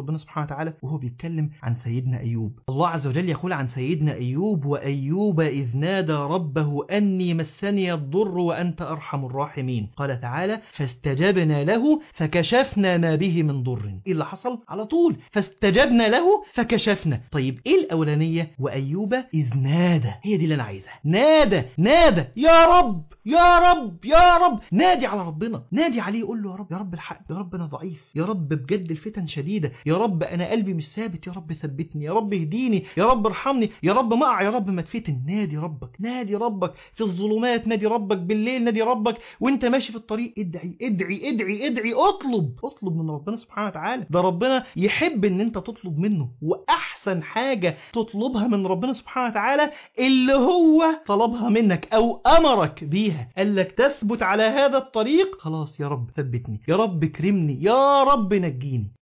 ربنا سبحانه وتعالى وهو بيتكلم عن سيدنا أيوب. الله عز وجل يقول عن سيدنا أيوب وأيوب إذ نادى ربه أني مسني الضر وأنت أرحم الراحمين. قال تعالى فاستجبنا له فكشفنا ما به من ضر. إيه اللي حصل؟ على طول. فاستجبنا له فكشفنا. طيب إيه الأولانية؟ وأيوب إذ نادى. هي دي اللي أنا عايزها. نادى. نادى. يا رب. يا رب يا رب. نادي على ربنا نادي عليه قول له يا رب يا رب الحق يا رب أنا ضعيف يا رب بجد الفتن شديدة يا رب أنا قلبي مش ثابت يا رب ثبتني يا رب اهديني يا رب ارحمني يا رب ما يا رب ما تفتن. نادي ربك نادي ربك في الظلمات نادي ربك بالليل نادي ربك وأنت ماشي في الطريق. ادعي ادعي ادعي ادعي اطلب اطلب من ربنا سبحانه وتعالى. ده ربنا يحب إن أنت تطلب منه وأحسن حاجة تطلبها من ربنا سبحانه وتعالى اللي هو طلبها منك أو أمرك بيها. فيها قال لك تثبت على هذا الطريق. خلاص يا رب ثبتني. يا رب كرمني يا رب نجيني.